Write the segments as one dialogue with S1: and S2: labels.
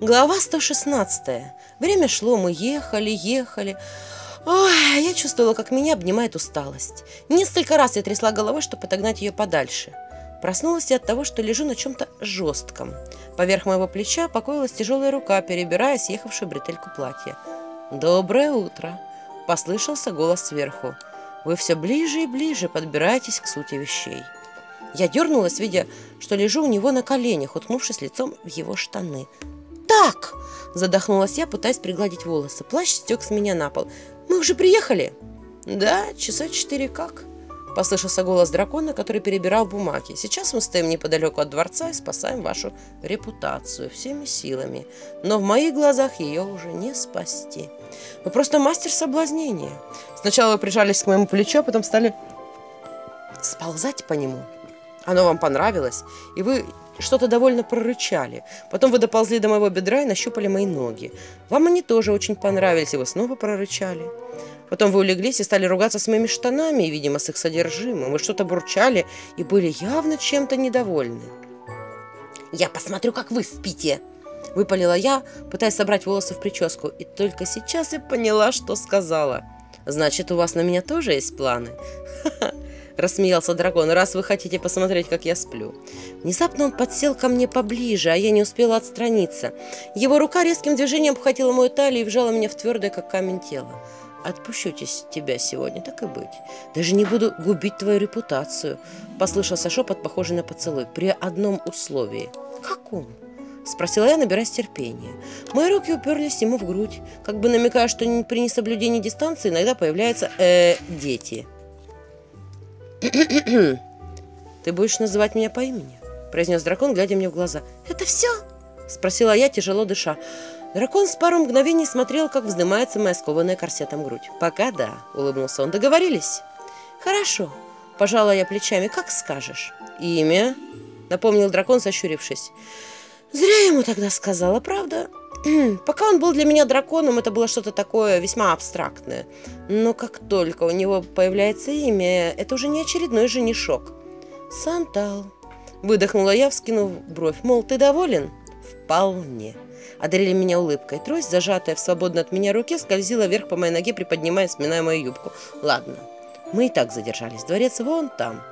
S1: Глава 116. Время шло, мы ехали, ехали. Ой, а я чувствовала, как меня обнимает усталость. Несколько раз я трясла головой, чтобы отогнать ее подальше. Проснулась я от того, что лежу на чем-то жестком. Поверх моего плеча покоилась тяжелая рука, перебирая съехавшую бретельку платья. «Доброе утро!» – послышался голос сверху. «Вы все ближе и ближе подбираетесь к сути вещей». Я дернулась, видя, что лежу у него на коленях, уткнувшись лицом в его штаны – так?» – задохнулась я, пытаясь пригладить волосы. Плащ стек с меня на пол. «Мы уже приехали?» «Да, часа четыре как?» – послышался голос дракона, который перебирал бумаги. «Сейчас мы стоим неподалеку от дворца и спасаем вашу репутацию всеми силами. Но в моих глазах ее уже не спасти. Вы просто мастер соблазнения. Сначала вы прижались к моему плечу, а потом стали сползать по нему. Оно вам понравилось, и вы что-то довольно прорычали. Потом вы доползли до моего бедра и нащупали мои ноги. Вам они тоже очень понравились, и вы снова прорычали. Потом вы улеглись и стали ругаться с моими штанами, и, видимо, с их содержимым. Вы что-то бурчали и были явно чем-то недовольны. «Я посмотрю, как вы спите!» Выпалила я, пытаясь собрать волосы в прическу. И только сейчас я поняла, что сказала. «Значит, у вас на меня тоже есть планы?» Ха-ха рассмеялся дракон, раз вы хотите посмотреть, как я сплю. Внезапно он подсел ко мне поближе, а я не успела отстраниться. Его рука резким движением обхватила мою талию и вжала меня в твердое, как камень, тело. «Отпущу тебя сегодня, так и быть. Даже не буду губить твою репутацию», — послышался шепот, похожий на поцелуй, при одном условии. «Каком?» — спросила я, набираясь терпения. Мои руки уперлись ему в грудь, как бы намекая, что при несоблюдении дистанции иногда появляются э, дети. «Ты будешь называть меня по имени?» – произнес дракон, глядя мне в глаза. «Это все?» – спросила я, тяжело дыша. Дракон с пару мгновений смотрел, как вздымается моя скованная корсетом грудь. «Пока да», – улыбнулся он. «Договорились?» «Хорошо», – пожала я плечами. «Как скажешь». «Имя?» – напомнил дракон, сощурившись. «Зря ему тогда сказала, правда?» Пока он был для меня драконом, это было что-то такое весьма абстрактное. Но как только у него появляется имя, это уже не очередной женишок. «Сантал», — выдохнула я, вскинув бровь. «Мол, ты доволен?» «Вполне». Одарили меня улыбкой. Трость, зажатая в свободно от меня руке, скользила вверх по моей ноге, приподнимая, сминая мою юбку. «Ладно, мы и так задержались. Дворец вон там».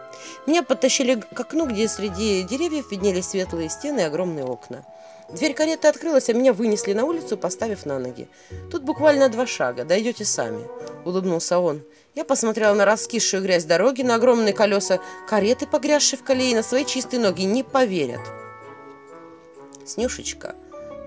S1: Меня подтащили к окну, где среди деревьев виднелись светлые стены и огромные окна. Дверь кареты открылась, а меня вынесли на улицу, поставив на ноги. «Тут буквально два шага, дойдете сами», — улыбнулся он. Я посмотрела на раскисшую грязь дороги, на огромные колеса кареты, погрязшие в колее, на свои чистые ноги. Не поверят. «Снюшечка,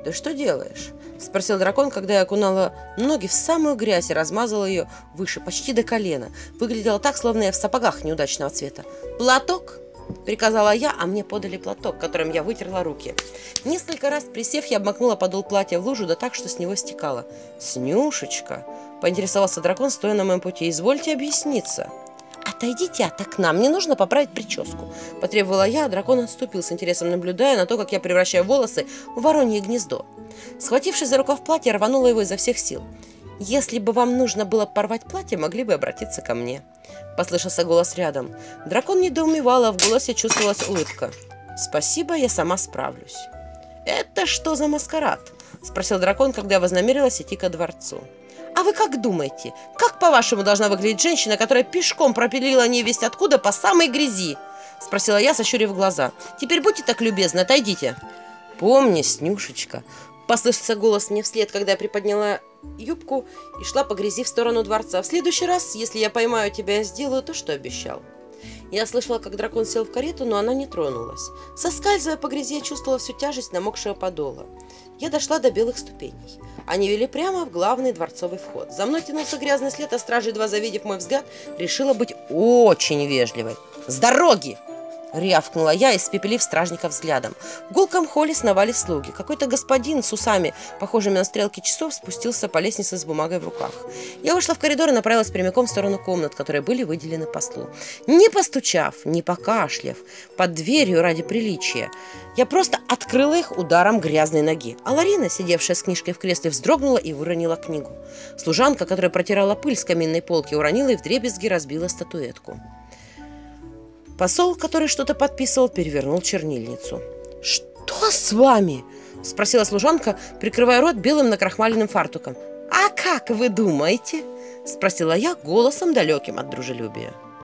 S1: ты что делаешь?» — спросил дракон, когда я окунала ноги в самую грязь и размазала ее выше, почти до колена. Выглядело так, словно я в сапогах неудачного цвета. «Платок?» Приказала я, а мне подали платок, которым я вытерла руки. Несколько раз присев, я обмакнула подол платья в лужу, да так, что с него стекало. «Снюшечка!» – поинтересовался дракон, стоя на моем пути. «Извольте объясниться». «Отойдите от окна, мне нужно поправить прическу», – потребовала я, а дракон отступил с интересом, наблюдая на то, как я превращаю волосы в воронье гнездо. Схватившись за рукав платья, рванула его изо всех сил. «Если бы вам нужно было порвать платье, могли бы обратиться ко мне», — послышался голос рядом. Дракон недоумевал, а в голосе чувствовалась улыбка. «Спасибо, я сама справлюсь». «Это что за маскарад?» — спросил дракон, когда я вознамерилась идти ко дворцу. «А вы как думаете, как, по-вашему, должна выглядеть женщина, которая пешком пропилила невесть откуда по самой грязи?» — спросила я, сощурив глаза. «Теперь будьте так любезны, отойдите». «Помни, Снюшечка», — послышался голос мне вслед, когда я приподняла юбку и шла по грязи в сторону дворца. «В следующий раз, если я поймаю тебя, сделаю то, что обещал». Я слышала, как дракон сел в карету, но она не тронулась. Соскальзывая по грязи, я чувствовала всю тяжесть намокшего подола. Я дошла до белых ступеней. Они вели прямо в главный дворцовый вход. За мной тянулся грязный след, а стража, едва завидев мой взгляд, решила быть очень вежливой. «С дороги!» Рявкнула я, испепелив стражника взглядом. В гулком холле сновали слуги. Какой-то господин с усами, похожими на стрелки часов, спустился по лестнице с бумагой в руках. Я вышла в коридор и направилась прямиком в сторону комнат, которые были выделены послу. Не постучав, не покашляв, под дверью ради приличия, я просто открыла их ударом грязной ноги. А Ларина, сидевшая с книжкой в кресле, вздрогнула и выронила книгу. Служанка, которая протирала пыль с каминной полки, уронила и вдребезги разбила статуэтку. Посол, который что-то подписывал, перевернул чернильницу. «Что с вами?» –– спросила служанка, прикрывая рот белым накрахмаленным фартуком. «А как вы думаете?» – спросила я голосом далеким от дружелюбия.